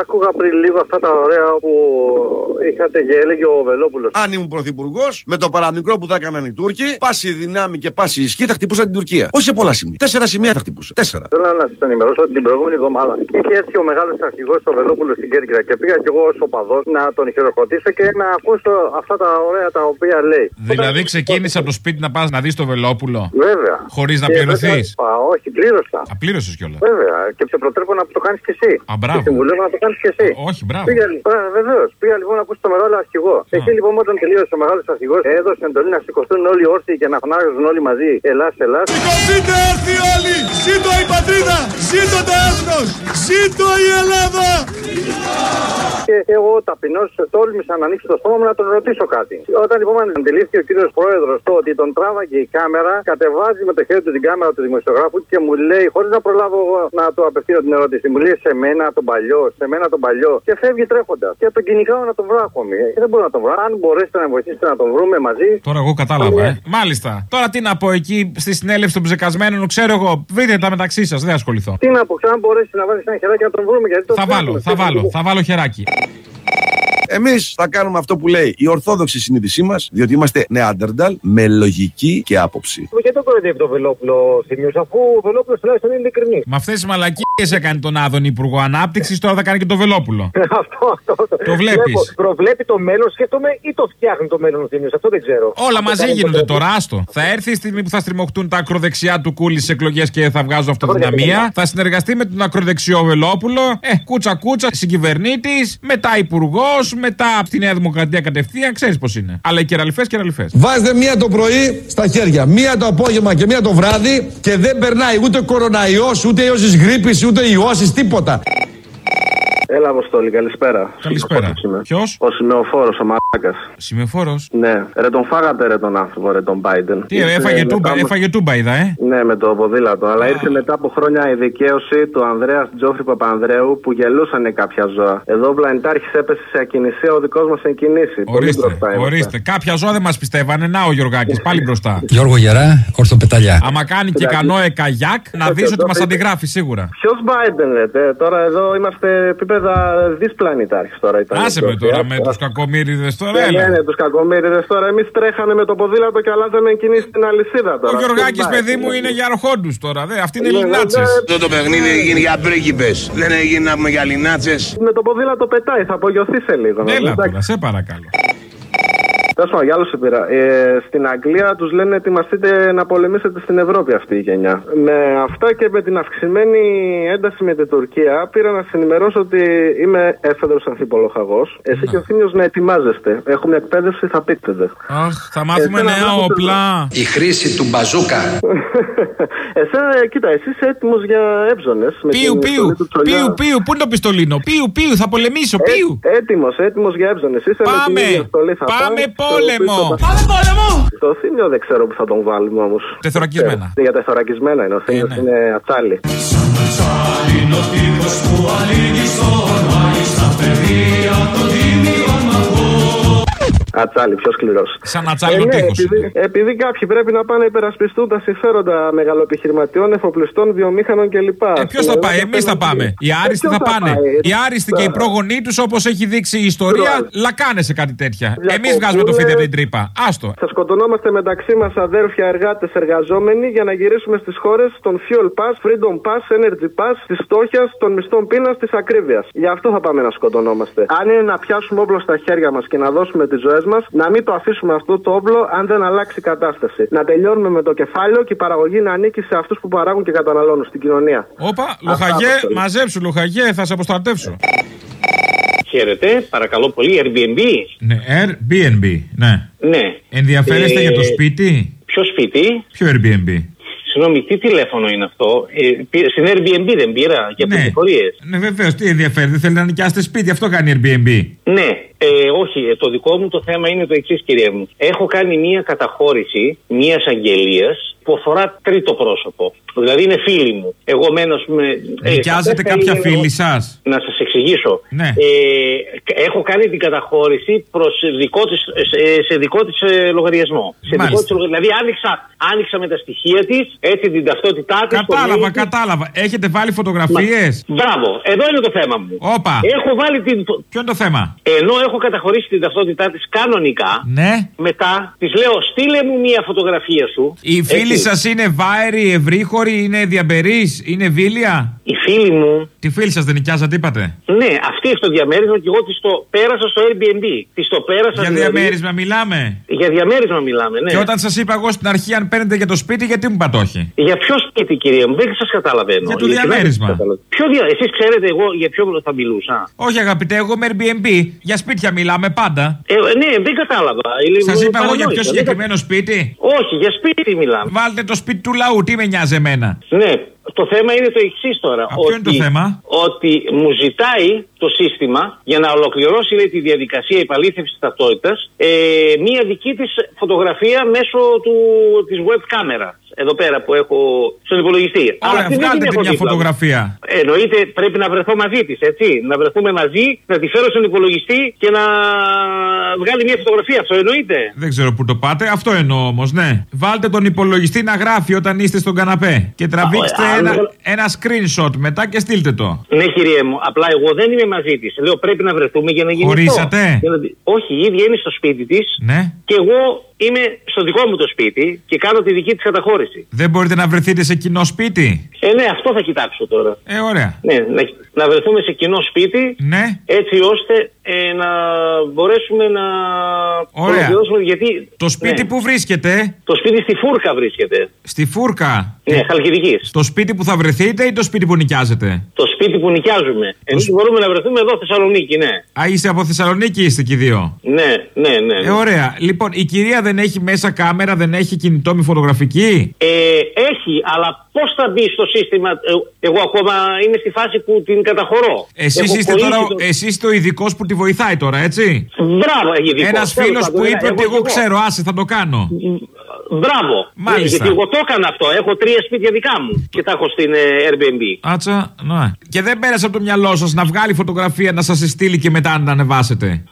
Άκουγα πριν λίγο αυτά τα ωραία που είχατε και έλεγε ο Βελόπουλος. Αν ήμουν πρωθυπουργός, με το παραμικρό που θα έκαναν οι Τούρκοι, πάση δυνάμει και πάση ισχύ θα χτυπούσαν την Τουρκία. Όχι σε πολλά σημεία. Τέσσερα σημεία θα χτυπούσε. Τέσσερα. Θέλω να σας ενημερώσω ότι την προηγούμενη εβδομάδα είχε έρθει ο μεγάλος αρχηγός ο Βελόπουλος στην Κέρκυρα και πήγα κι εγώ ως οπαδός να τον χειροκροτήσω και να ακούσω αυτά τα ωραία τα οποία λέει. Δηλαδή ξεκίνησε από το σπίτι να πας να δεις το Βελόπουλο. Βέβαια. Χωρίς να Και πληρωθείς; Βέβαια- Α, όχι, πλήρωσα. Απλήρωσε κιόλας. Βέβαια. Και σε προτρέπω να το κάνεις κι εσύ. Α, μπράβο. Και συμβουλεύω να το κάνεις κι εσύ. Όχι, μπράβο. Πήγα, βεβαίως. Πήγα λοιπόν να ακούσει το μεγάλο αρχηγό. Εκεί λοιπόν όταν τελείωσε ο μεγάλος αρχηγό, έδωσε εντολή να σηκωθούν όλοι όρθιοι και να φωνάζουν όλοι μαζί Ελλά, Ελλά. Σηκωθείτε έρθει όλοι! Ζήτω η πατρίδα! Ζήτω το έθνος! Ζήτω η Ελλάδα! Και εγώ ταπεινώ τόλμησα να ανοίξω το στόμα μου να τον ρωτήσω κάτι. Όταν λοιπόν αντιλήφθηκε ο κύριος πρόεδρος το ότι τον τράβαγε η κάμερα, κατεβάζει με το χέρι του την κάμερα του δημοσιογράφου και μου λέει, χωρίς να προλάβω εγώ να του απευθύνω την ερώτηση, μου λέει σε μένα τον παλιό, σε μένα τον παλιό και φεύγει τρέχοντας. Και τον κυνηγάω να τον βρω ακόμη. Ε, δεν μπορώ να τον βρω. Αν μπορέσετε να βοηθήσετε να τον βρούμε μαζί. Τώρα εγώ κατάλαβα, ε. Μάλιστα. Τώρα τι να πω εκεί στη συνέλευση των ψεκασμένων, ξέρω εγώ. Βρείτε τα μεταξύ σας, δεν ασχοληθώ. Τι να πω, αν μπορέσει να βάλει ένα χεράκι να τον βρούμε γιατί το Θα βάλω, θα βάλω, θα βάλω χεράκι. Εμείς θα κάνουμε αυτό που λέει η ορθόδοξη συνείδησή μας, διότι είμαστε νεάντερνταλ με λογική και άποψη. Γιατί το κοροϊδεύει το Βελόπουλο Θημιούς, αφού ο Βελόπουλος τουλάχιστον είναι ειλικρινής. Με αυτές τι μαλακίες έκανε τον Άδων Υπουργό Ανάπτυξης, τώρα θα κάνει και το Βελόπουλο. αυτό, αυτό. Το βλέπεις. Βλέπω, Προβλέπει το μέλλον, σκέφτομαι, ή το φτιάχνει το μέλλον ο Θήμιος, αυτό δεν ξέρω. Όλα μαζί κάνει γίνονται ποτέ. τώρα, άστο. Θα έρθει η στιγμή που θα στριμωχτούν τα ακροδεξιά του κούλι στις εκλογές και θα βγάζουν αυτοδυναμία. Θα συνεργαστεί με τον ακροδεξιό Βελόπουλο. Ε, κούτσα κούτσα, συγκυβερνήτης, μετά υπουργός, μετά από τη Νέα Δημοκρατία κατευθείαν. Ξέρεις πώς είναι. Αλλά οι κεραλιφές κεραλιφές. Βάζετε μία το πρωί στα χέρια, μία το απόγευμα και μία το βράδυ και δεν περνάει ούτε κοροναϊός, ούτε ιός της γρήπης, ούτε ιώσεις, τίποτα. Έλα, Αποστόλη, καλησπέρα. Καλησπέρα. Ποιος; Ο σημεοφόρο, ο μαλάκας. Σημειοφόρος; Ναι, ρε τον φάγατε ρε τον άνθρωπο, ρε τον Biden. Τι έφαγε μετά τούμπα, από- έφαγε τούμπα, είδα, ε. Ναι, με το ποδήλατο. Αλλά ήρθε μετά από χρόνια η δικαίωση του Ανδρέας Τζόφρι Παπανδρέου που γελούσαν κάποια ζώα. Εδώ ο πλανητάρχη έπεσε σε ακινησία, ο δικός μας σε κινήσει. Πολύ Ορίστε, μπροστά είμαστε. ορίστε. Κάποια ζώα δεν μας πιστεύανε. Να ο Γιωργάκης, πάλι μπροστά. Γιώργο Γερά, ορθοπεταλιά. Άμα κάνει και κανόε καγιάκ, να δεις ότι μας αντιγράφει σίγουρα. Ποιος Biden, λέτε. Τώρα εδώ είμαστε επίπεδα δυσπλανητάρχη τώρα. Ήταν Άσε με τώρα με τους κακομίριδε τώρα, Ναι, ναι, έλα. ναι, τους κακομίριδε τώρα. Εμείς τρέχανε με το ποδήλατο και αλλάζαμε κινήσει στην αλυσίδα τώρα. Ο Γιωργάκης, Ποιος παιδί Biden, μου, ναι. είναι για αρχόντους τώρα. Δε. Αυτοί είναι Ναι, ναι, λινάτσες. ναι. Αυτό το παιχνίδι έγινε για πρίγκιπες. Δεν έγινε να πούμε για λινάτσες. Με το ποδήλατο πετάει, θα απογειωθεί σε λίγο. Έλα Εντάξει. τώρα, σε παρακαλώ. Τέλος πάντων, για άλλο σε πήρα. Ε, στην Αγγλία τους λένε ετοιμαστείτε να πολεμήσετε στην Ευρώπη αυτή η γενιά. Με αυτά και με την αυξημένη ένταση με την Τουρκία, πήρα να σα ενημερώσω ότι είμαι έφεδρος αμφιπολοχαγό. Εσύ και ο Θήμιος να ετοιμάζεστε. Έχουμε εκπαίδευση, θα πείτε. Αχ, θα μάθουμε Εσένα νέα βλέπω όπλα. Η χρήση του μπαζούκα. Εσένα, κοίτα, εσύ είσαι έτοιμος για έψονες. Πίου, πίου, πίου, πίου, πού είναι το πιστολίνο; Πίου, πίου, θα πολεμήσω, πίου. Έτοιμος, έτοιμος για έψονες. Πάμε, πάμε πόλεμο. Πάμε πόλεμο! Το θύμιο δεν ξέρω που θα τον βάλουμε όμως. Τεθωρακισμένα. Για τεθωρακισμένα είναι. Ο θύμιος ναι. είναι ατσάλι. Είναι ο τύπος που αλήγει στον Άι στα παιδεία των τίμιων μαγών. Ατσάλι, πιο σκληρός. Σαν ατσάλινο ναι, τείχος. επειδή, επειδή κάποιοι πρέπει να πάνε να υπερασπιστούν τα συμφέροντα μεγαλοεπιχειρηματιών, εφοπλιστών, βιομήχανων κλπ. Ε, Ποιος θα πάει, εμείς θα πάμε. Οι άριστοι Ε, θα ποιος πάνε. πάει; Οι άριστοι και οι πρόγονοί τους, όπως έχει δείξει η ιστορία, Μπράβο. λακάνε σε κάτι τέτοια. Διακοπούλε. Εμείς βγάζουμε το φίδι από την τρύπα. Άστο. Θα σκοτωνόμαστε μεταξύ μας αδέρφια εργάτες εργαζόμενοι για να γυρίσουμε στις χώρες των Fuel Pass, Freedom Pass, Energy Pass, της φτώχειας, των μισθών πείνας, της ακρίβειας. Γι' αυτό θα πάμε να σκοτωνόμαστε. Αν είναι να πιάσουμε όπλο στα χέρια μας και να δώσουμε τι ζωέ μας, να μην το αφήσουμε αυτό το όπλο αν δεν αλλάξει η κατάσταση. Να τελειώνουμε με το κεφάλαιο και η παραγωγή να ανήκει σε αυτούς που παράγουν και καταναλώνουν στην κοινωνία. Όπα, λοχαγέ, Αποστολή. μαζέψου, λοχαγέ, θα σε αποστρατεύσω. Χαίρετε, παρακαλώ πολύ, Airbnb. Ναι, Airbnb, ναι. Ναι. Ενδιαφέρεστε Ε, για το σπίτι; Ποιο σπίτι, Ποιο Airbnb; συγγνώμη, τι τηλέφωνο είναι αυτό; Ε, πή- στην Airbnb δεν πήρα για Ναι. πληροφορίες. Ναι, βεβαίως, τι ενδιαφέρει, δεν θέλει να νοικιάσετε σπίτι, αυτό κάνει Airbnb. Ναι, ε, όχι, ε, το δικό μου το θέμα είναι το εξής, κύριε μου. Έχω κάνει μία καταχώρηση μίας αγγελίας που που αφορά τρίτο πρόσωπο. Δηλαδή είναι φίλοι μου. Εγώ μένω με. ε, Νοικιάζετε θα κάποια ήθελα φίλη εγώ- σας; Να σας εξηγήσω. Ναι. Ε, έχω κάνει την καταχώρηση προς δικό της, σε, σε δικό της λογαριασμό. Σε δικό Μάλιστα. της, λογα- δηλαδή άνοιξα, άνοιξα με τα στοιχεία της, έτσι την ταυτότητά της. Κατάλαβα, κατάλαβα. Έχετε βάλει φωτογραφίες; Μπράβο, εδώ είναι το θέμα μου. Όπα. Έχω βάλει την. Ποιο είναι το θέμα; Ενώ έχω καταχωρήσει την ταυτότητά της κανονικά, Ναι. μετά της λέω: Στείλε μου μία φωτογραφία σου. Οι φίλοι Έτσι. Σας είναι βάεροι, ευρύχωροι, είναι διαμπερείς, είναι βίλια; Οι φίλοι μου, Τη φίλη σας δεν νοικιάζατε, είπατε; ναι, αυτή στο διαμέρισμα και εγώ τη το πέρασα στο Airbnb. Τη το πέρασα. Για δηλαδή- διαμέρισμα μιλάμε; Για διαμέρισμα μιλάμε, ναι. Και όταν σας είπα εγώ στην αρχή, αν παίρνετε για το σπίτι, γιατί μου είπατε όχι; Για ποιο σπίτι, κυρία μου, δεν σας καταλαβαίνω. Για το Ειλικρινά δεν διαμέρισμα. σας καταλαβαίνω. Ποιο δια... Εσείς ξέρετε εγώ για ποιο θα μιλούσα; Όχι, αγαπητέ, εγώ με Airbnb. Για σπίτια μιλάμε πάντα. Ε, ναι, δεν κατάλαβα. Σας είπα εγώ για Παρανόησα, πιο δεν συγκεκριμένο σπίτι. κα- Όχι, για σπίτι μιλάμε. Βάλτε το σπίτι του λαού, τι με νοιάζει εμένα. Ναι, το θέμα είναι το εξής τώρα. Α, ποιο είναι το θέμα; Ότι μου ζητάει το σύστημα για να ολοκληρώσει λέει, τη διαδικασία επαλήθευσης ταυτότητας ε, μία δική της φωτογραφία μέσω του, της web κάμερα. Εδώ πέρα που έχω στον υπολογιστή. Αλλά Ωραία, αυτή δεν βγάλτε την τη έχω μια δίπλα μου. φωτογραφία. Εννοείται πρέπει να βρεθώ μαζί της, έτσι. Να βρεθούμε μαζί, να τη φέρω στον υπολογιστή και να βγάλει μια φωτογραφία. Αυτό εννοείται. Δεν ξέρω πού το πάτε, αυτό εννοώ όμως, ναι. Βάλτε τον υπολογιστή να γράφει όταν είστε στον καναπέ. Και τραβήξτε Α, ένα, α, ένα screenshot μετά και στείλτε το. Ναι, κυρία μου, απλά εγώ δεν είμαι μαζί της. Λέω πρέπει να βρεθούμε για να γίνει. Χωρίσατε; αυτό. Για να δει- Όχι, η ίδια είναι στο σπίτι της Ναι. και εγώ είμαι στο δικό μου το σπίτι και κάνω τη δική της καταχώρηση. Δεν μπορείτε να βρεθείτε σε κοινό σπίτι; Ε, ναι, αυτό θα κοιτάξω τώρα. Ε, ωραία. Ναι, να, να βρεθούμε σε κοινό σπίτι Ναι. έτσι ώστε ε, να μπορέσουμε να Ωραία. ολοκληρώσουμε, γιατί Το σπίτι ναι. που βρίσκεται, Το σπίτι στη Φούρκα βρίσκεται. στη Φούρκα. Ναι, Χαλκιδικής. Το σπίτι που θα βρεθείτε ή το σπίτι που νοικιάζετε; Το σπίτι που νοικιάζουμε. Εμείς σπ- μπορούμε να βρεθούμε εδώ Θεσσαλονίκη, ναι. Α, είστε από Θεσσαλονίκη, είστε και οι δύο. Ναι, ναι, ναι. Ε, ωραία. Λοιπόν, η κυρία δεν έχει μέσα κάμερα, δεν έχει κινητό μη φωτογραφική; Ε, έχει, αλλά πώς θα μπει στο σύστημα. ε, εγώ ακόμα είμαι στη φάση που την καταχωρώ. Εσείς Έχω είστε κολλήσει τώρα, το- εσείς είστε ο ειδικός που τη βοηθάει τώρα, έτσι; Μπράβο, έχει δικό. Ένας Τέλος φίλος πάντων, που ένα- είπε ότι εγώ εγώ κι ξέρω, άσε θα το κάνω. Μπράβο. Μάλιστα. Ναι, γιατί εγώ το έκανα αυτό. Έχω τρία σπίτια δικά μου και τα έχω στην ε, Airbnb. Άτσα, ναι. Και δεν πέρασε από το μυαλό σας να βγάλει φωτογραφία να σας στείλει και μετά να ανεβάσετε;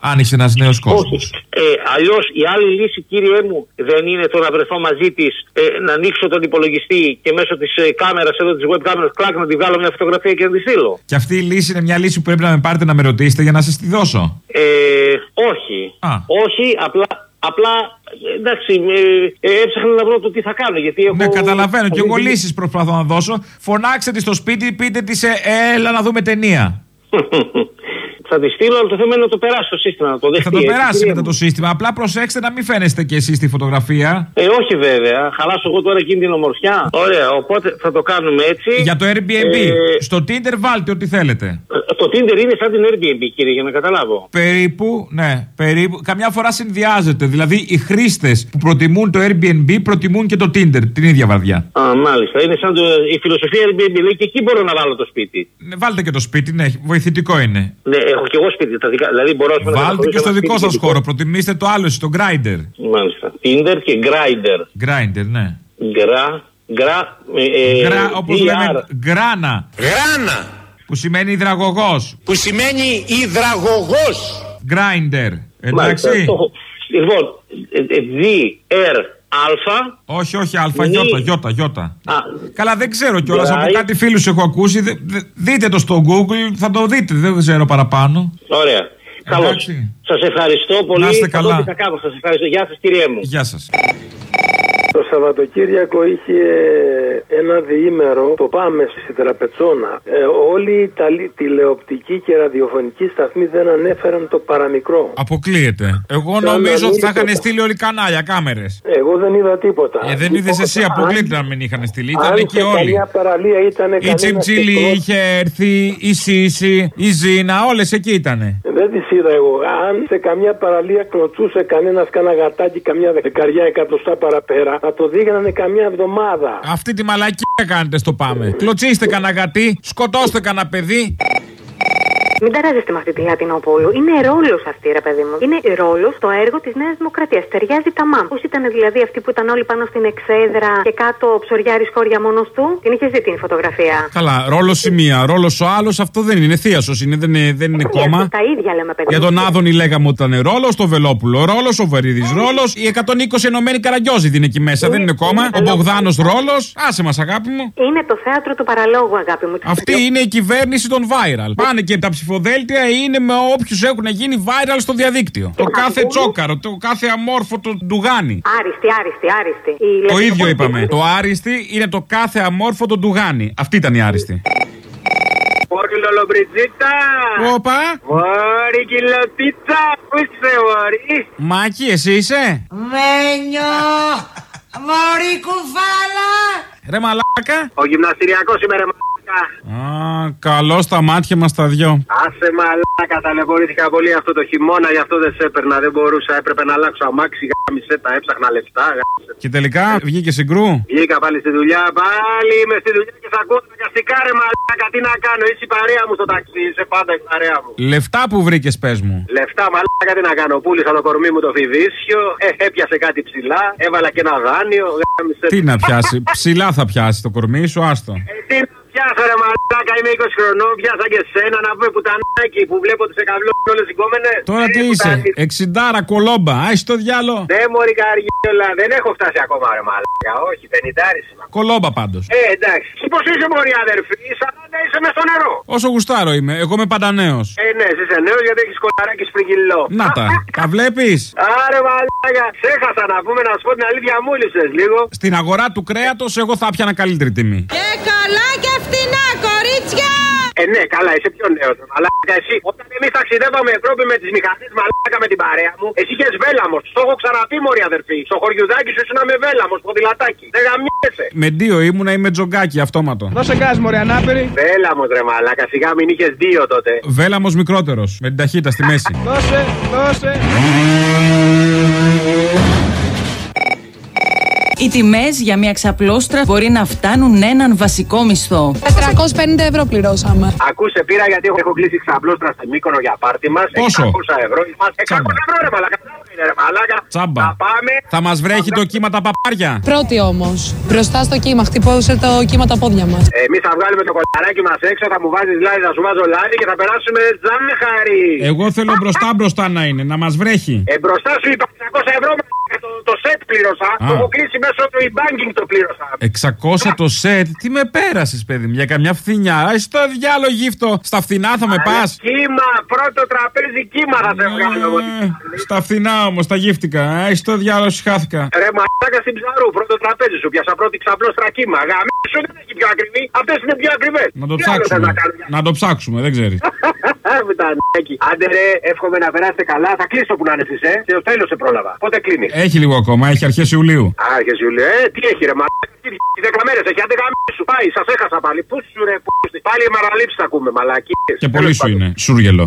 Πουφ, Άνοιξε ένας νέος κόσμος. Όχι. Ε, Αλλιώς η άλλη λύση, κύριε μου, δεν είναι το να βρεθώ μαζί της, ε, να ανοίξω τον υπολογιστή και μέσω της ε, κάμερας, εδώ της web κάμερας, κλακ να τη βγάλω μια φωτογραφία και να τη στείλω. Και αυτή η λύση είναι μια λύση που πρέπει να με πάρετε να με ρωτήσετε για να σας τη δώσω. Ε, όχι. Α. Όχι, απλά. Απλά, ε, εντάξει, ε, ε, έψαχνα να βρω το τι θα κάνω. Γιατί έχω... Ναι, καταλαβαίνω. Και εγώ αυτή τη- λύσεις προσπαθώ να δώσω. Φωνάξτε τη στο σπίτι, πείτε της, ε, έλα να δούμε ταινία. θα τη στείλω, αλλά το θέμα είναι να το περάσει στο σύστημα, να το δεχτεί. Θα το έτσι, περάσει κυρία μετά μου. το σύστημα. Απλά προσέξτε να μην φαίνεστε κι εσείς στη φωτογραφία. Ε, όχι βέβαια. Χαλάσω εγώ τώρα εκείνη την ομορφιά. Ωραία, οπότε θα το κάνουμε έτσι. Για το Airbnb. Ε, Στο Tinder βάλτε ό,τι θέλετε. Ε, Το Tinder είναι σαν την Airbnb, κύριε, για να καταλάβω. Περίπου, ναι, περίπου. Καμιά φορά συνδυάζεται. Δηλαδή οι χρήστες που προτιμούν το Airbnb προτιμούν και το Tinder την ίδια βαρδιά. Α, μάλιστα. Είναι σαν το, η φιλοσοφία Airbnb. Λέει και εκεί μπορώ να βάλω το σπίτι. Ναι, βάλτε και το σπίτι, ναι, βοηθητικό είναι. Ναι, έχω και εγώ σπίτι. Τα δικά, δηλαδή μπορώ ας πούμε, να Βάλτε και καθορίσω στο ένα δικό σπίτι σας δικό. χώρο. Προτιμήστε το άλλο, στο Grindr. Μάλιστα. Tinder και Grindr. Grindr, ναι. Γκρα. Γκρα. Ε, Γκρα, όπως GR. λέμε, γκράνα. Γράνα Που σημαίνει υδραγωγός. που σημαίνει υδραγωγός. Grindr. Μάλιστα, Εντάξει. το έχω. Λοιπόν, ε, ε, G, R, Α. Όχι, όχι, αλφα, Νι. γιώτα, γιώτα, γιώτα. Α, Καλά, δεν ξέρω κιόλας. Γκράι. Από κάτι φίλους έχω ακούσει. Δε- δε- δείτε το στο Google, θα το δείτε. Δεν ξέρω παραπάνω. Ωραία. Καλώς. Εντάξει. Σας ευχαριστώ πολύ. Να είστε Θα δω καλά. τι θα κάνω. Σας ευχαριστώ. Γεια σας, κύριε μου. Γεια σας. Το Σαββατοκύριακο είχε ένα διήμερο, το πάμε στη Τραπετσόνα. Ε, όλοι οι ταλι- τηλεοπτικοί και ραδιοφωνικοί σταθμοί δεν ανέφεραν το παραμικρό. Αποκλείεται. Εγώ Καλά, νομίζω ότι μην θα είχαν είπα. στείλει όλοι κανάλια, κάμερες. Εγώ δεν είδα τίποτα. Ε, δεν είδες εσύ, αποκλείεται να μην είχαν στείλει. Αν Ήταν σε εκεί όλοι. καμιά παραλία ήταν Η Τσιμτσίλη είχε έρθει, η Σύση, η Ζήνα, όλες εκεί ήτανε. Δεν τις είδα εγώ. Αν σε καμιά παραλία κλωτσούσε κανένας κάνα γατάκι καμιά δεκαριά εκατοστά παραπέρα, θα το δίγανανε καμιά εβδομάδα. Αυτή τη μαλακία κάνετε στο πάμε. Κλωτσίστε κανένα γατί, σκοτώστε κανένα παιδί. Μην ταράζεστε με αυτή τη Λατινοπούλου. Είναι ρόλος αυτή, ρε παιδί μου. Είναι ρόλος στο έργο της Νέας Δημοκρατίας. Ταιριάζει τα μάμ. Πώς ήταν δηλαδή αυτή που ήταν όλοι πάνω στην εξέδρα και κάτω ο ψωριάρη χώρια μόνος του; Την είχες δει την φωτογραφία; Καλά, ρόλος η μία, ρόλος ο άλλος, αυτό δεν είναι θείασος, είναι, δεν είναι, δεν είναι κόμμα. Τα ίδια λέμε, παιδί Για μου. τον Άδωνη λέγαμε ότι ήταν ρόλος, το Βελόπουλο ρόλος, ο Βαρύδη ρόλος, οι 120 ενωμένοι καραγκιόζοι είναι εκεί μέσα, δεν είναι κόμμα. Ο Μπογδάνος ρόλος, άσε μας αγάπη μου. Είναι το θέατρο του παραλόγου, αγάπη μου. Αυτή είναι η κυβέρνηση των viral. Πάνε και τα ψηφοδέλτια είναι με όποιους έχουν γίνει viral στο διαδίκτυο. Το κάθε τσόκαρο, το κάθε αμόρφωτο ντουγάνι. Άριστη, άριστη, άριστη. Η Το Λατινοπούλου- ίδιο είπαμε. Το άριστη είναι το κάθε αμόρφωτο ντουγάνι. Αυτή ήταν η άριστη. Πόρκιλο λομπριτζίτα! Όπα! Μόρι κιλοτίτσα! Πού είσαι, Μόρι! Μάκη, εσύ είσαι; Μένιο! Μωρή κουφάλα! Ρε μαλάκα. Ο γυμναστηριακός είμαι ρε μαλάκα. Α, καλό στα μάτια μας τα δυο. Άσε μαλάκα, ταλαιπωρήθηκα πολύ αυτό το χειμώνα, γι' αυτό δεν σε έπαιρνα, δεν μπορούσα, έπρεπε να αλλάξω αμάξι, γάμισε τα, έψαχνα λεφτά, γάμισε. Και τελικά βγήκε συγκρού. Βγήκα πάλι στη δουλειά, πάλι είμαι στη δουλειά και θα ακούω τα καστικά ρε μαλάκα, τι να κάνω, είσαι η παρέα μου στο ταξί, είσαι πάντα η παρέα μου. Λεφτά που βρήκες, πες μου. Λεφτά μαλάκα τι να κάνω, πούλησα το κορμί μου το φιδίσιο, ε, έπιασε κάτι ψηλά, έβαλα και ένα δάνειο, γάμισε. Τι να πιάσει, ψηλά θα πιάσει το κορμί σου, άστο. Ε, τι να πιάσω ρε μαλάκα, είμαι 20 χρονών, πιάσα και σένα να πούμε πουτανάκι που βλέπω τις εκαβλώσεις όλες οι κόμενες. Τώρα τι είσαι, εξιντάρα κολόμπα, άι το διάλο. Ναι μωρή καριόλα, δεν έχω φτάσει ακόμα ρε μαλάκα, όχι, πενηντάρις είμαι. Κολόμπα πάντως. Ε, εντάξει. Εσύ πώς είσαι μωρή αδερφή, σαν να είσαι μες στο νερό. Όσο γουστάρω είμαι, εγώ είμαι πάντα νέος. Ε, ναι, εσύ είσαι νέος γιατί έχεις κολαράκι σπριγγυλό. Να τα, τα βλέπεις. Άρε μαλάκα, ξέχασα να πούμε να σου πω την αλήθεια μου λύσες λίγο. Στην αγορά του κρέατος, εγώ θα πιάνα καλύτερη τιμή. Ε, ναι, καλά, είσαι πιο νέος. Μαλάκα, εσύ. Όταν εμείς ταξιδεύαμε Ευρώπη με τις μηχανές, μαλάκα με την παρέα μου, εσύ είχες βέλαμος. Το έχω ξαναπεί, Μωρή αδερφή. Στο χωριουδάκι σου ήσουν με βέλαμος, ποδηλατάκι. Δεν γαμιέσαι. Με δύο ήμουνα ή με τζογκάκι αυτόματο. Δώσε γκάζ, Μωρή ανάπηρη. Βέλαμος, ρε μαλάκα, σιγά μην είχες δύο τότε. Βέλαμος μικρότερος, με την ταχύτητα στη μέση. Δώσε, δώσε. Οι τιμές για μια ξαπλώστρα μπορεί να φτάνουν έναν βασικό μισθό. 450 ευρώ πληρώσαμε. Ακούσε, πήρα γιατί έχω, έχω κλείσει ξαπλώστρα στη Μύκονο για πάρτι μας. Πόσο; 600 ευρώ. Μας 600 ευρώ, ρε μαλάκα. Είναι, ρε μαλάκα. Τσάμπα. Θα πάμε. Θα μας βρέχει το κύμα τα παπάρια. Πρώτη όμως. Μπροστά στο κύμα, χτυπώσε το κύμα τα πόδια μας. Εμείς θα βγάλουμε το κολαράκι μας έξω, θα μου βάζεις λάδι, θα σου βάζω λάδι και θα περάσουμε ζάχαρη. Εγώ θέλω μπροστά μπροστά να είναι, να μας βρέχει. Ε, μπροστά σου είπα 600 ευρώ μαλάκα, το, το σετ πλήρωσα. Α. Το έχω κλείσει μέσω του e-banking το πλήρωσα. 600 το σετ, τι με πέρασες, παιδί μου, για καμιά φθηνιά. Α το διάλογο γύφτο. Στα φθηνά θα με πας. Κύμα, πρώτο τραπέζι κύμα θα σε βγάλω. εγώ. Στα φθηνά όμως, τα γύφτηκα. Α το διάλογο, χάθηκα. Ρε μαλάκα στην ψαρού, πρώτο τραπέζι σου πιάσα πρώτη ξαπλώστρα κύμα. Γαμίσου δεν έχει πιο ακριβή, αυτές είναι πιο ακριβές. Να το ψάξουμε. Να το ψάξουμε, δεν ξέρεις. Πουτανάκι. Άντε ρε, εύχομαι να περάσετε καλά. Θα κλείσω που να είναι εσείς, ε. Και το τέλος σε πρόλαβα. Πότε κλείνεις; Έχει λίγο ακόμα, έχει αρχές Ιουλίου. Άρχε Ιουλίου, ε, τι έχει ρε μαλάκα. Τι δέκα μέρε έχει, άντε γαμίσου. Πάει, σας έχασα πάλι. Πού σου ρε, πού σου. Πάλι η μαραλήψη θα ακούμε, μαλακί. Και πολύ σου είναι. Σούργελο.